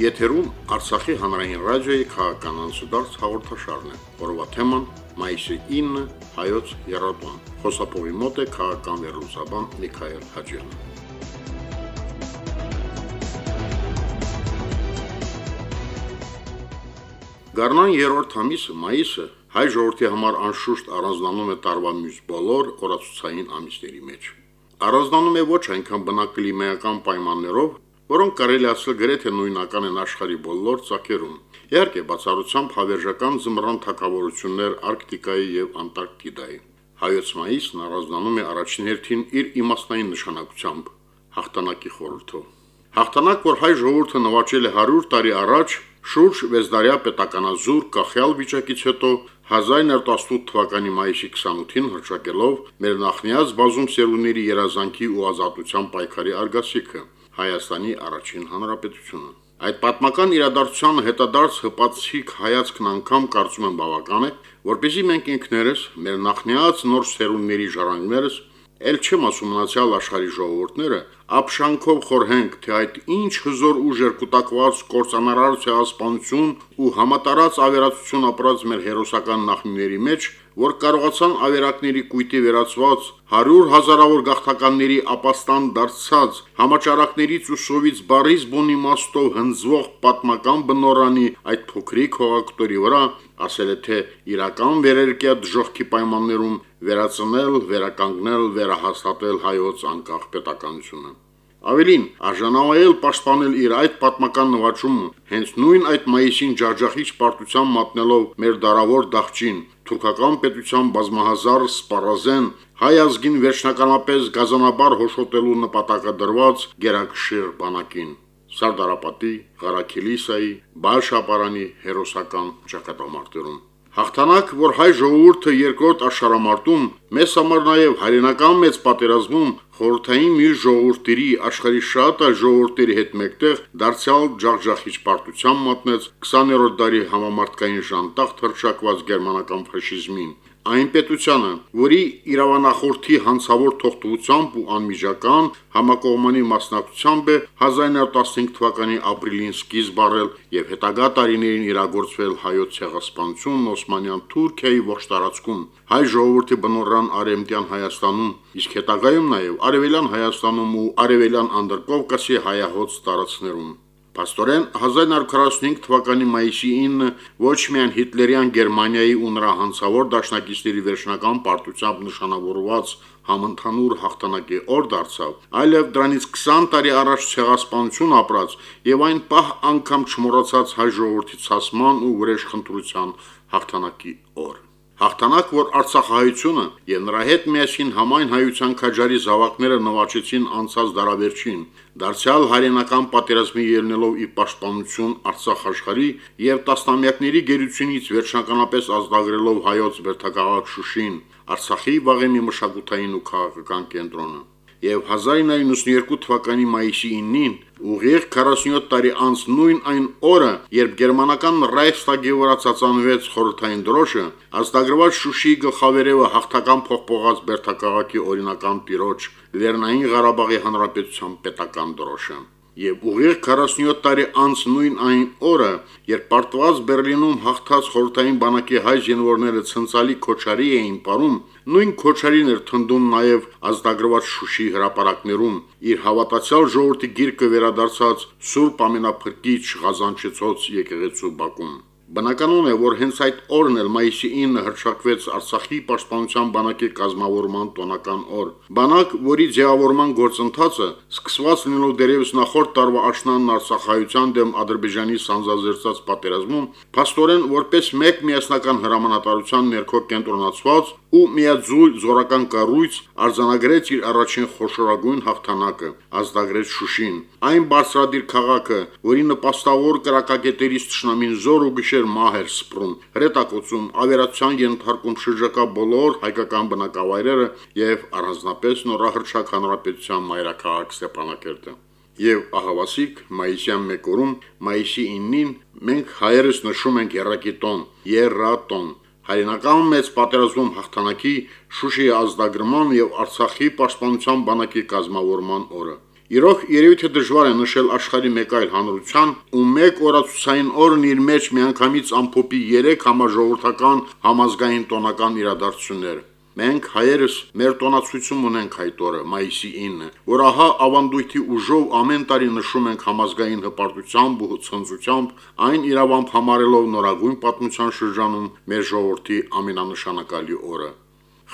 Եթերում Արցախի հանրային ռադիոյի քաղաքական անցուդարձ հաղորդաշարն է։ Որովա թեման մայիսի 9 հայոց երրորդն։ Խոսափողի մոտ է քաղաքական վերլուծաբան Միքայել Հաջյանը։ Գառնան երրորդ ամիսը մայիսը հայ ժողովրդի համար անշուշտ առանձնանում է տարվա մյուս բոլոր օրացուցային ամիսների մեջ։ Առանձնանում է ոչ այնքան բնակլիմայական պայմաններով, որոնք կարելի ասել գրեթե նույնական են աշխարի բոլոր ցակերում։ Իհարկե, բացառությամբ հավերժական զմռան թակավորություններ Արկտիկայի եւ Անտարկտիդայի։ Հայոց մայիսն առանձնանում է առաջին հերթին իր իմաստային նշանակությամբ հաղթանակի խորհրդով։ Հաղթանակ, որ հայ ժողովուրդը նվաճել է 100 տարի առաջ, շուրջ 6 դարյա պետականազուր կախյալ վիճակից հետո 1918 թվականի մայիսի 28-ին հրճակելով մեր նախնիած բազում սերունդների երազանքի ու ազատության պայքարի արգասիքը Հայաստանի առաջին հանրապետությունը։ Այդ պատմական իրադարձությանը հետադարձ հպացիկ հայացքն անգամ կարծում եմ բավական է, որպեսզի մենք ինքներս, մեր նախնիած նոր սերունդների ժառանգներս, ել չեմ ասում մնացյալ աշխարհի ժողովուրդները, ապշանքով խորհենք, թե այդ ինչ հզոր ուժեր կուտակված կորցանարար ցեղասպանություն ու համատարած ավերածություն ապրած մեր հերոսական նախնիների մեջ որ կարողացան ավերակների կույտի վերածված 100 հազարավոր գաղթականների ապաստան դարձած համաճարակներից ու սովից բարիզ բուն իմաստով հնձվող պատմական բնորանի այդ փոքրիկ հողակտորի վրա ասել է թե իրական վերերկյա դժողքի պայմաններում վերացնել, վերականգնել, վերահաստատել հայոց անկախ պետականությունը Ավելին, արժանավայել պաշտպանել իր այդ պատմական նվաճումը, հենց նույն այդ մայիսին ջաջախիչ պարտության մատնելով մեր դարավոր դաղճին, թուրքական պետության բազմահազար սպառազեն հայ ազգին վերջնականապես գազանաբար հոշոտելու նպատակը դրված գերակշիռ բանակին։ Սարդարապետի, Ղարաքիլիսայի, Բաշապարանի հերոսական ճակատամարտերում Հաղթանակ, որ հայ ժողովուրդը երկրորդ աշխարհամարտում մեզ համար նաև հայրենական մեծ պատերազմում խորհրդային մի ժողովուրդերի աշխարհի շատ այլ ժողովուրդերի հետ մեկտեղ դարձյալ ջախջախիչ պարտության մատնեց 20-րդ դարի համամարտկային ժանտախ թրջակված գերմանական ֆաշիզմին այն պետությանը, որի իրավանախորդի հանցավոր թողտվությամբ ու անմիջական համակողմանի մասնակցությամբ է 1915 թվականի ապրիլին սկիզբ առել եւ հետագա տարիներին իրագործվել հայոց ցեղասպանությունն Օսմանյան Թուրքիայի ողջ տարածքում, հայ ժողովրդի բնորան արեմտյան Հայաստանում, իսկ հետագայում նաեւ արևելյան Հայաստանում ու արևելյան Անդրկովկասի հայահոց տարածքներում։ Պաստորեն 1945 թվականի մայիսի 9-ը ոչ միայն հիտլերյան Գերմանիայի ու նրա հանցավոր դաշնակիցների վերջնական պարտությամբ նշանավորված համընդհանուր հաղթանակի օր դարձավ, այլև դրանից 20 տարի առաջ ցեղասպանություն ապրած եւ այն պահ անգամ չմոռացած հայ ժողովրդի ցասման ու վրեժխնդրության հաղթանակի օր։ Հաղթանակ, որ Արցախահայությունը եւ նրա հետ միասին համայն հայության քաջարի զավակները նվաճեցին անցած դարավերջին, դարձյալ հայրենական պատերազմի ելնելով ի պաշտպանություն Արցախ աշխարհի եւ տասնամյակների գերությունից վերջնականապես ազդագրելով հայոց վերթակաղակ Շուշին, Արցախի վաղեմի մշակութային ու քաղաքական կենտրոնը եւ 1992 թվականի մայիսի 9-ին ուղիղ 47 տարի անց նույն այն օրը, երբ գերմանական Ռայխստագի վրա ծածանվեց խորհրդային դրոշը, ազդագրված Շուշի գլխավերևը հաղթական փոխփողած Բերթակաղակի օրինական տիրոջ Լեռնային Ղարաբաղի Հանրապետության պետական դրոշը եւ ուղիղ 47 տարի անց նույն այն օրը, երբ պարտված Բերլինում հաղթած խորհրդային բանակի հայ զինվորները ցնցալի քոչարի էին ապարում, նույն քոչարին էր թնդում նաեւ ազդագրված Շուշի հրապարակներում իր հավատացյալ ժողովրդի գիրկը վերադարձած Սուրբ Ամենափրկիչ Ղազանչեցոց եկեղեցու Բաքում։ Բնականon է, որ հենց այդ օրն էլ մայիսի 9-ը հրճակվեց Արցախի պաշտպանության բանակի կազմավորման տոնական օր։ Բանակ, որի ձևավորման գործընթացը սկսված լինելով դերևս նախորդ տարվա աշնանն Արցախայության դեմ Ադրբեջանի սանձազերծած պատերազմում, փաստորեն որպես մեկ միասնական հրամանատարության ներքո կենտրոնացված ու միաձույլ զորական կառույց արձանագրեց իր առաջին խոշորագույն հաղթանակը, ազդագրեց Շուշին։ Այն բարձրադիր քաղաքը, որի նպաստավոր կրակակետերից ճշնամին զոր ու գիշեր մահ էր սպրում, հրետակոծում, ավերացիան ենթարկում շրջակա բոլոր հայկական բնակավայրերը եւ առանձնապես նորահրճակ հանրապետության մայրաքաղաք Ստեփանակերտը եւ ահավասիկ մայիսյան մեկորում մայիսի 9-ին մենք հայերս նշում ենք երակիտոն, երատոն հայրենական մեծ պատերազմում հաղթանակի Շուշիի ազդագրման եւ Արցախի պաշտպանության բանակի կազմավորման օրը։ Իրոք երևի թե դժվար է նշել աշխարհի մեկ այլ հանրության ու մեկ օրացուցային օրն իր մեջ միանգամից ամփոփի 3 համաժողովրդական համազգային տոնական իրադարձություններ։ Մենք հայերս մեր տոնացույցում ունենք այդ օրը, մայիսի 9-ը, որ ահա ավանդույթի ուժով ամեն տարի նշում ենք համազգային հպարտությամբ ու ցնծությամբ, այն իրավամբ համարելով նորագույն պատմության շրջանում մեր ժողովրդի ամենանշանակալի օրը։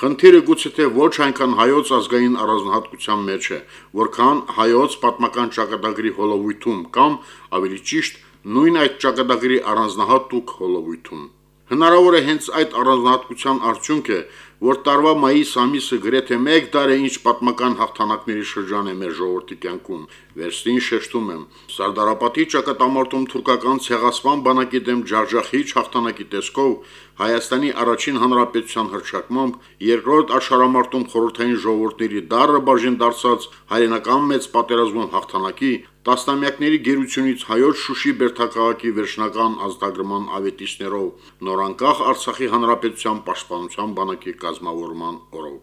Խնդիրը գուցե թե ոչ այնքան հայոց ազգային առանձնահատկության մեջ է, որքան հայոց պատմական ճակատագրի հոլովույթում կամ ավելի ճիշտ նույն այդ ճակատագրի առանձնահատուկ հոլովույթում։ Հնարավոր է հենց այդ առանձնահատկության արդյունք է, որ տարվա մայիս ամիսը գրեթե 1 դար է ինչ պատմական հաղթանակների շրջան է մեր ժողովրդի կյանքում։ Վերստին շեշտում եմ, Սարդարապետի ճակատամարտում թուրքական ցեղասպան բանակի դեմ ջարջախիչ հաղթանակի տեսքով Հայաստանի առաջին հանրապետության հրճակմամբ երկրորդ աշխարհամարտում խորհրդային ժողովուրդների դարը բաժին դարձած հայրենական մեծ պատերազմում հաղթանակի տասնամյակների գերությունից հայոց Շուշի Բերթակաղակի վերջնական ազդագրման ավետիչներով նորանկախ Արցախի հանրապետության պաշտպանության բանակի կազմավորման օրով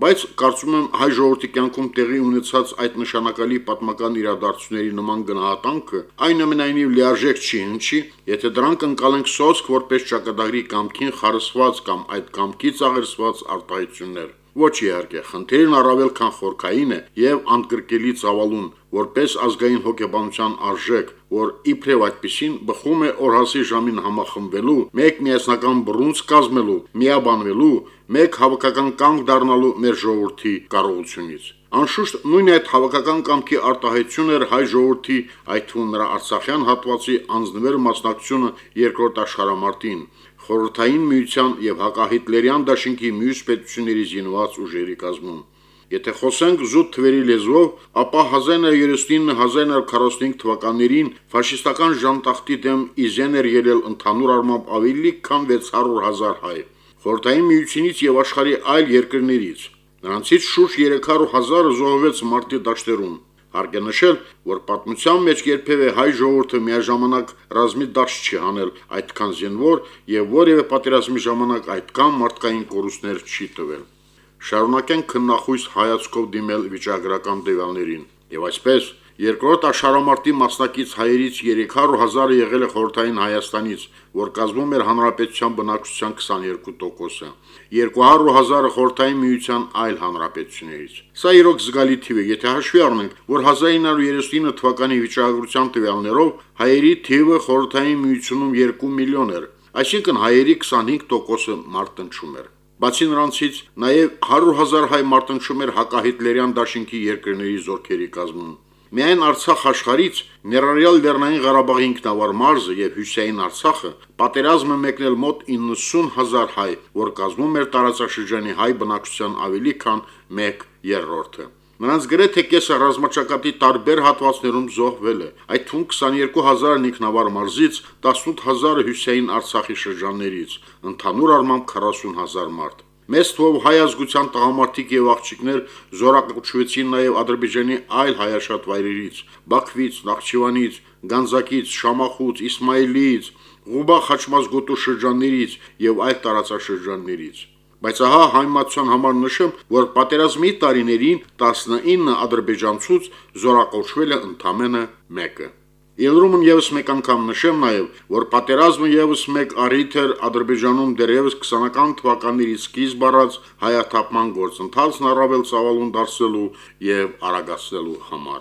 բայց կարծում եմ հայ ժողովրդի կյանքում տեղի ունեցած այդ նշանակալի պատմական իրադարձությունների նման գնահատանքը այնուամենայնիվ լիարժեք չի հնչի, եթե դրանք ընկալենք սոսկ որպես ճակատագրի կամքին խարսված կամ այդ կամքից աղերսված արտահայտություններ։ Ոչ իհարկե, խնդիրն առավել քան խորքային է եւ անկրկելի ծավալուն, որպես ազգային հոգեբանության արժեք, որ իբրև այդպեսին բխում է օրհասի ժամին համախմբվելու, մեկ միասնական բռունց կազմելու, միաբանվելու, մեկ հավաքական կանգ դառնալու մեր ժողովրդի կարողությունից։ Անշուշտ նույն այդ հավաքական կամքի արտահայտություն էր հայ ժողովրդի, այդ թվում նրա Արցախյան հատվածի անձնվեր մասնակցությունը երկրորդ աշխարհամարտին, խորհրդային միության եւ հակահիտլերյան դաշինքի մյուս պետությունների զինված ուժերի կազմում։ Եթե խոսենք զուտ թվերի լեզվով, ապա 1939-1945 թվականներին ֆաշիստական ժանտախտի դեմ իզեն էր ելել ընդհանուր առմամբ ավելի քան 600.000 հայ։ Խորհրդային միությունից եւ աշխարհի այլ երկրներից։ Նրանցից շուրջ 300.000 զոհվեց մարտի դաշտերում։ Հարկ է նշել, որ պատմության մեջ երբևէ հայ ժողովուրդը միաժամանակ ռազմի դաշ չի հանել այդքան զինվոր եւ որևէ պատերազմի ժամանակ այդքան մարդկային կորուստներ չի տվել։ Շարունակենք քննախույս հայացքով դիմել վիճակագրական տվյալներին եւ այսպես Երկրորդ աշխարհամարտի մասնակից հայերից 300.000-ը եղել է խորհրդային Հայաստանից, որ կազմում էր հանրապետության բնակչության 22%-ը։ 200.000-ը խորհրդային միության այլ հանրապետություններից։ Սա իրոք զգալի թիվ է, եթե հաշվի առնենք, որ 1939 թվականի վիճակագրության տվյալներով հայերի թիվը խորհրդային միությունում 2 միլիոն էր, այսինքն հայերի 25%-ը մարտնչում էր։ Բացի նրանցից, նաև 100.000 հայ մարտնչում էր հակահիտլերյան դաշինքի երկրների զորքերի կազմում։ Միայն Արցախ աշխարից ներառյալ Լեռնային Ղարաբաղի ինքնավար մարզը եւ Հյուսային Արցախը պատերազմը մեկնել մոտ 90000 հայ, որ կազմում էր տարածաշրջանի հայ բնակչության ավելի քան 1/3-ը։ Նրանց գրեթե կեսը ռազմաճակատի տարբեր հատվածներում զոհվել է, այդ թվում 22000-ն ինքնավար մարզից, 18000-ը Հյուսային Արցախի շրջաններից, ընդհանուր առմամբ 40000 մարդ։ Մեծ թվով հայ ազգության տղամարդիկ եւ աղջիկներ զորակոչվեցին նաեւ Ադրբեջանի այլ հայաշատ վայրերից՝ Բաքվից, Նախճիվանից, Գանձակից, Շամախուց, Իսմայելից, Ղուբա խաչմազգոտու շրջաններից եւ այլ տարածաշրջաններից։ Բայց ահա հայմատության համար նշեմ, որ պատերազմի տարիներին 19 ադրբեջանցուց զորակոչվել է ընդամենը 1-ը։ Ելրումն եւս մեկ անգամ նշեմ նաեւ, որ պատերազմը եւս մեկ առիթ էր Ադրբեջանում դեռևս 20-ական թվականների սկիզբ առած հայաթափման գործընթացն առավել ծավալուն դարձնելու եւ արագացնելու համար։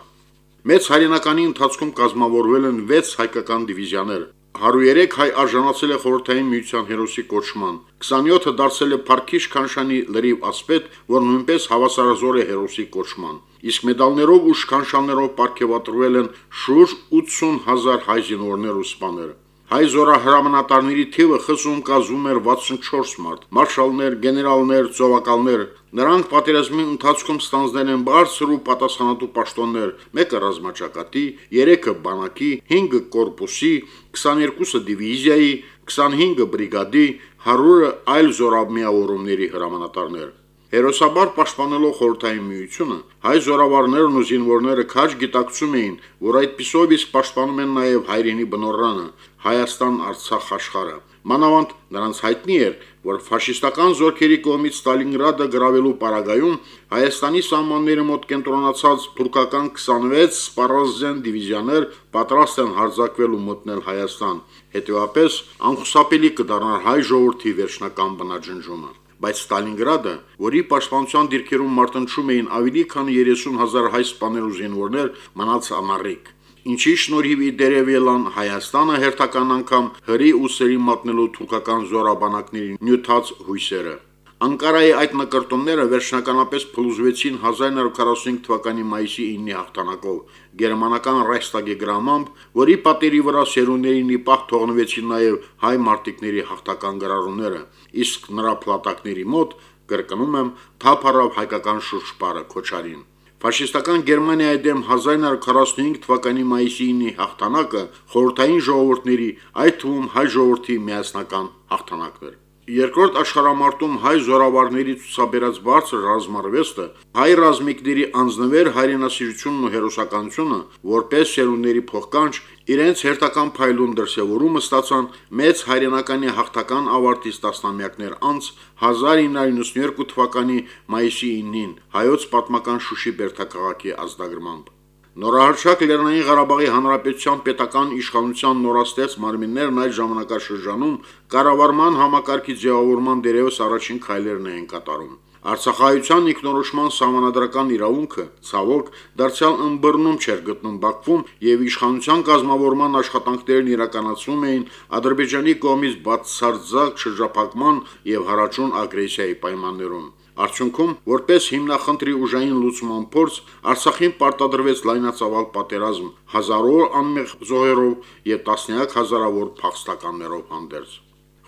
Մեծ հայրենականի ընթացքում կազմավորվել են 6 հայկական դիվիզիաներ, 103 հայ արժանացել է խորհրդային միության հերոսի կոչման։ 27-ը դարձել է Փարքիշ Քանշանի լրիվ ասպետ, որ նույնպես հավասարազոր է հերոսի կոչման։ Իսկ մեդալներով ու շքանշաններով ապարգևատրվել են շուրջ 80000 հայ զինվորներ ու սպաներ։ Հայ զորահրամանատարների թիվը խզում կազմում էր 64 մարդ՝ մարշալներ, գեներալներ, ծովակալներ։ Նրանք պատերազմի ընթացքում ստանձնել են բարձր ու պատասխանատու պաշտոններ՝ մեկը ռազմաճակատի, 3-ը բանակի, 5-ը կորպուսի, 22-ը դիվիզիայի, 25-ը բրիգադի, 100-ը այլ զորամիավորումների հրամանատարներ։ Հերոսաբար պաշտպանելով խորհրդային միությունը, հայ զորավարներն ու զինվորները քաջ գիտակցում էին, որ այդպիսով իսկ պաշտպանում են նաև հայրենի բնորանը, Հայաստան-Արցախ աշխարհը։ Մանավանդ նրանց հայտնի էր, որ ֆաշիստական զորքերի կողմից Ստալինգրադը գրավելու պարագայում Հայաստանի սահմանների մոտ կենտրոնացած թուրքական 26 սպառազեն դիվիզիաներ պատրաստ են հարձակվել ու մտնել Հայաստան։ Հետևաբար անխուսափելի կդառնար հայ ժողովրդի վերջնական բնաջնջումը բայց Ստալինգրադը, որի պաշտպանության դիրքերում մարտնչում էին ավելի քան 30000 հայ սպաներ ու զինվորներ, մնաց անառիկ ինչի շնորհիվ դերև ելան Հայաստանը հերթական անգամ հրի ու սերի մատնելու թուրքական զորաբանակների նյութած հույսերը։ Անկարայի այդ նկարտումները վերջնականապես փլուզվեցին 1945 թվականի մայիսի 9-ի հաղթանակով գերմանական Ռայխստագի գրամամբ, որի պատերի վրա սերունդերին իպահ թողնվեցին նաև հայ մարտիկների հաղթական գրառումները, իսկ նրա փլատակների մոտ կրկնում եմ թափառավ հայկական շուրջպարը Քոչարին։ Ֆաշիստական Գերմանիայի դեմ 1945 թվականի մայիսի 9-ի հաղթանակը խորհրդային ժողովուրդների, այդ թվում հայ ժողովրդի միասնական հաղթանակն էր։ Երկրորդ աշխարհամարտում հայ զորավարների ցուսաբերած բարձր ռազմարվեստը, հայ ռազմիկների անձնվեր հայրենասիրությունն ու հերոսականությունը, որպես շերունների փոխկանչ, իրենց հերթական փայլուն դրսևորումը ստացան մեծ հայրենականի հաղթական ավարտից տասնամյակներ անց 1992 թվականի մայիսի 9-ին հայոց պատմական Շուշի բերդաքաղաքի ազդագրմամբ։ Նորահարշակ Լեռնային Ղարաբաղի Հանրապետության պետական իշխանության նորաստեղծ մարմիններն այդ ժամանակաշրջանում կառավարման համակարգի ձևավորման դերևս առաջին քայլերն էին կատարում։ Արցախայության ինքնորոշման համանadrական իրավունքը ցավոք դարձյալ ըմբռնում չէր գտնում Բաքվում եւ իշխանության կազմավորման աշխատանքներն իրականացվում էին Ադրբեջանի կողմից բացարձակ շրջափակման եւ հարաճուն ագրեսիայի պայմաններում։ Արդյունքում, որպես հիմնախնդրի ուժային լուծման փորձ, Արցախին պարտադրվեց լայնածավալ պատերազմ հազարավոր անմեղ զոհերով եւ տասնյակ հազարավոր փախստականներով հանդերձ։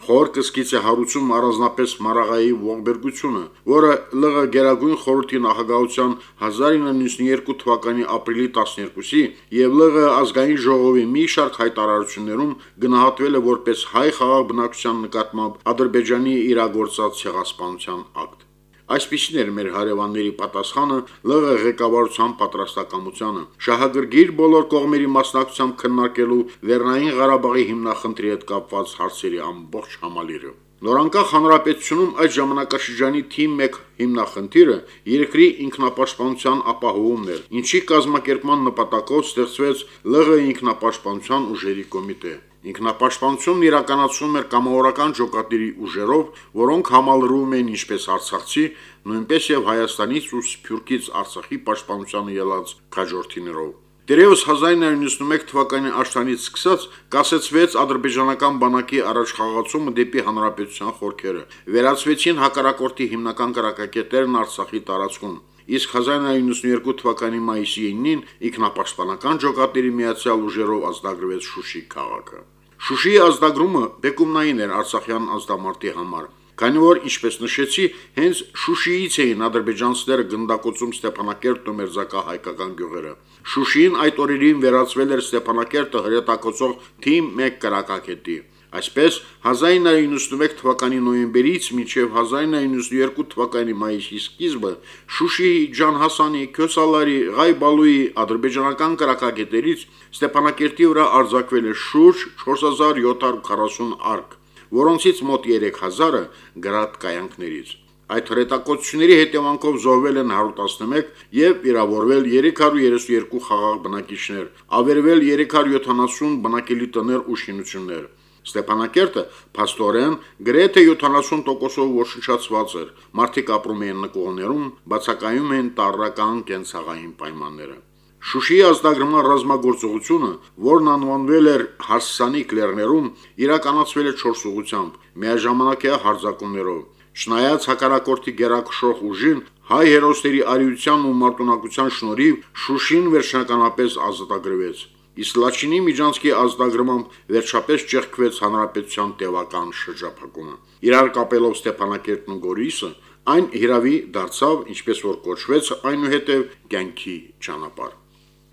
Խոր կսկից է հարուցում առանձնապես Մարաղայի ողբերգությունը, որը ԼՂ Գերագույն խորհրդի նախագահության 1992 թվականի ապրիլի 12-ի եւ ԼՂ ազգային ժողովի մի շարք հայտարարություններում գնահատվել է որպես հայ խաղաղ բնակչության նկատմամբ Ադրբեջանի իրագործած ցեղասպանության ակտ։ Այսպիսին էր մեր հարևանների պատասխանը ԼՂ ղեկավարության պատրաստակամությանը։ Շահագրգիռ բոլոր կողմերի մասնակցությամբ քննարկելու Լեռնային Ղարաբաղի հիմնախնդրի հետ կապված հարցերի ամբողջ համալիրը։ Նորանկախ հանրապետությունում այդ ժամանակաշրջանի թիմ 1 հիմնախնդիրը երկրի ինքնապաշտպանության ապահովումն էր, ինչի կազմակերպման նպատակով ստեղծվեց ԼՂ ինքնապաշտպանության ուժերի կոմիտե։ Ինքնապաշտպանությունն իրականացվում էր կամավորական ջոկատների ուժերով, որոնք համալրվում են ինչպես Արցախցի, նույնպես եւ Հայաստանից ու Սփյուռքից Արցախի պաշտպանությանը ելած քաջորդիներով։ Դերևս 1991 թվականի աշտանից սկսած կասեցվեց ադրբեջանական բանակի առաջխաղացումը դեպի հանրապետության խորքերը։ Վերացվեցին հակառակորդի հիմնական կրակակետերն Արցախի տարածքում իսկ 1992 թվականի մայիսի 9-ին ինքնապաշտպանական ջոկատների միացյալ ուժերով ազդագրվեց Շուշի քաղաքը։ Շուշիի ազդագրումը բեկումնային էր Արցախյան ազդամարտի համար, քանի որ, ինչպես նշեցի, հենց Շուշիից էին ադրբեջանցիները գնդակոծում Ստեփանակերտն ու Մերձակա հայկական գյուղերը։ Շուշիին այդ օրերին վերածվել էր Ստեփանակերտը հրետակոծող թիմ 1 կրակակետի։ Այսպես 1991 թվականի նոյեմբերից մինչև 1992 թվականի մայիսի սկիզբը Շուշիի, Ջանհասանի, Քյոսալարի, Ղայբալուի ադրբեջանական կրակագետերից Ստեփանակերտի վրա արձակվել է շուրջ 4740 արկ, որոնցից մոտ 3000-ը գրադ կայանքներից։ Այդ հրետակոծությունների հետևանքով զոհվել են 111 եւ վիրավորվել 332 խաղաղ բնակիչներ, ավերվել 370 բնակելի տներ ու շինություններ։ Ստեփանակերտը փաստորեն գրեթե 70%-ով ոչնչացված էր։ Մարդիկ ապրում էին նկողներում, բացակայում են տարրական կենցաղային պայմանները։ Շուշիի ազդագրման ռազմագործողությունը, որն անվանվել էր Հասսանիկ լեռներում, իրականացվել է 4 ուղությամբ՝ միաժամանակյա հարձակումներով։ Չնայած հակարակորթի գերակշռող ուժին, հայ հերոսների արիության ու մարտունակության շնորհիվ Շուշին վերջնականապես ազատագրվեց իսկ Լաչինի միջանցքի ազդագրմամբ վերջապես ճեղքվեց հանրապետության տևական շրջափակումը։ Իրար կապելով Ստեփանակերտն ու Գորիսը, այն հիրավի դարձավ, ինչպես որ կոչվեց, այնուհետև կյանքի ճանապարհ։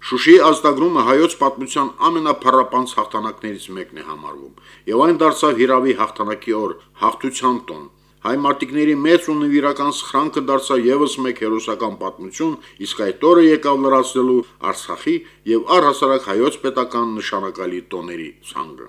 Շուշիի ազդագրումը հայոց պատմության ամենափառապանց հաղթանակներից մեկն է համարվում, եւ այն դարձավ հիրավի հաղթանակի օր, հաղթության տոն։ Հայ մարտիկների մեծ ու նվիրական սխրանքը դարձավ եւս մեկ հերոսական պատմություն, իսկ այդ օրը եկավ լրացնելու Արցախի եւ առհասարակ հայոց պետական նշանակալի տոների ցանկը։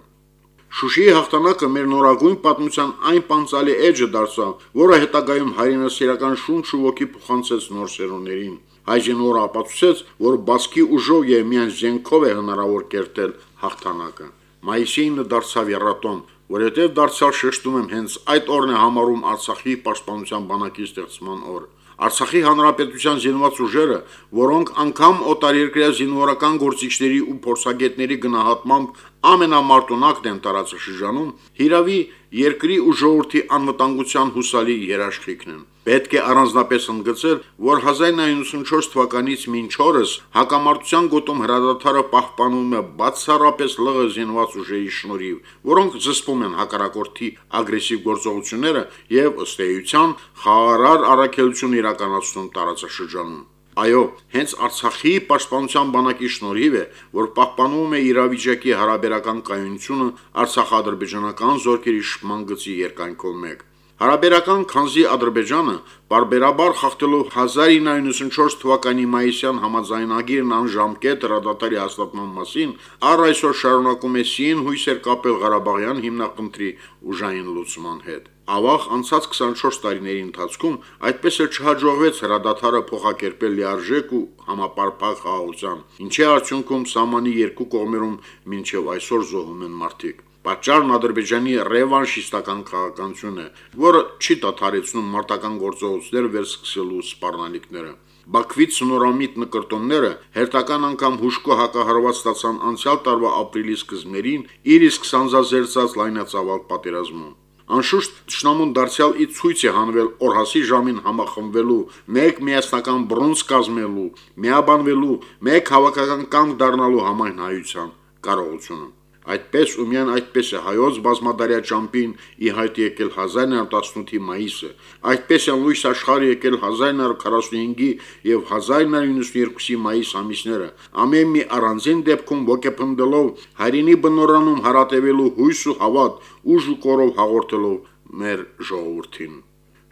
Շուշիի հաղթանակը մեր նորագույն պատմության այն պանցալի էջը դարձավ, որը հետագայում հայրենասիրական շունչ ու ոգի փոխանցեց նոր սերունդերին։ Հայժենորը ապացուցեց, որ բասկի ուժով եւ միայն զենքով է հնարավոր կերտել հաղթանակը։ Մայիսի 9-ը դարձավ երրատոն, որովհետև դարձյալ շեշտում եմ հենց այդ օրն է համարում Արցախի պաշտպանության բանակի ստեղծման օր։ Արցախի հանրապետության զինված ուժերը, որոնք անգամ օտարերկրյա զինվորական գործիչների ու փորձագետների գնահատմամբ ամենամարտունակն են տարածաշրջանում, հիրավի երկրի ու ժողովրդի անվտանգության հուսալի երաշխիքն են։ Պետք է առանձնապես ընդգծել, որ 1994 թվականից մինչ օրս հակամարտության գոտում հրադադարը պահպանում է բացառապես ԼՂ զինված ուժերի շնորհիվ, որոնք զսպում են հակառակորդի ագրեսիվ գործողությունները եւ ըստ էության խաղարար առաքելություն իրականացնում տարածաշրջանում։ Այո, հենց Արցախի պաշտպանության բանակի շնորհիվ է, որ պահպանվում է իրավիճակի հարաբերական կայունությունը Արցախ-ադրբեջանական զորքերի շփման գծի երկայնքով մեկ։ Հարաբերական քանզի Ադրբեջանը բարբերաբար խախտելով 1994 թվականի մայիսյան համաձայնագիրն անժամկետ հրադադարի հաստատման մասին, առ այսօր շարունակում է սին հույսեր կապել Ղարաբաղյան հիմնախնդրի ուժային լուծման հետ։ Ավաղ անցած 24 տարիների ընթացքում այդպես էլ չհաջողվեց հրադադարը փոխակերպել լիարժեք ու համապարփակ խաղաղության, ինչի արդյունքում սահմանի երկու կողմերում մինչև այսօր զոհում են մարդիկ։ Պատճառն Ադրբեջանի ռևանշիստական քաղաքականությունն է, որը չի դադարեցնում մարտական գործողություններ վերսկսելու սպառնալիքները։ Բաքվից նորամիտ նկարտումները հերթական անգամ հուշկո հակահարված ստացան անցյալ տարվա ապրիլի սկզբներին իր իսկ սանձազերծած լայնածավալ պատերազմում։ Անշուշտ ճշնամուն դարձյալ ի ցույց է հանվել օրհասի ժամին համախմբվելու, մեկ միասնական բրոնզ կազմելու, միաբանվելու, մեկ հավաքական կանգ դառնալու համայն հայության կարողությունը։ Այդպես ու միայն այդպես է հայոց բազմադարյա ճամփին ի հայտ եկել 1918-ի մայիսը, այդպես է լույս աշխարհը եկել 1945-ի եւ 1992-ի մայիս ամիսները, ամեն մի առանձին դեպքում ոգեփնդելով հայրենի բնորանում հարատևելու հույս ու հավատ, ուժ ու կորով հաղորդելով մեր ժողովրդին։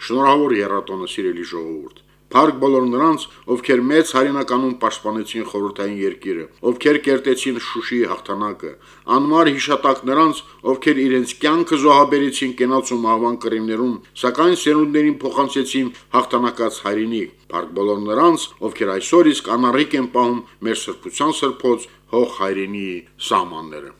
Շնորհավոր երաթոնը սիրելի ժողովուրդ։ Փառք բոլոր նրանց, ովքեր մեծ հայրենականուն պաշտպանեցին խորհրդային երկիրը, ովքեր կերտեցին Շուշիի հաղթանակը, անմար հիշատակ նրանց, ովքեր իրենց կյանքը զոհաբերեցին կենաց ու մահվան կռիվներում, սակայն սերունդներին փոխանցեցին հաղթանակած հայրենիք։ Փառք բոլոր նրանց, ովքեր այսօր իսկ անառիկ են պահում մեր սրբության սրբոց հող հայրենի սահմանները։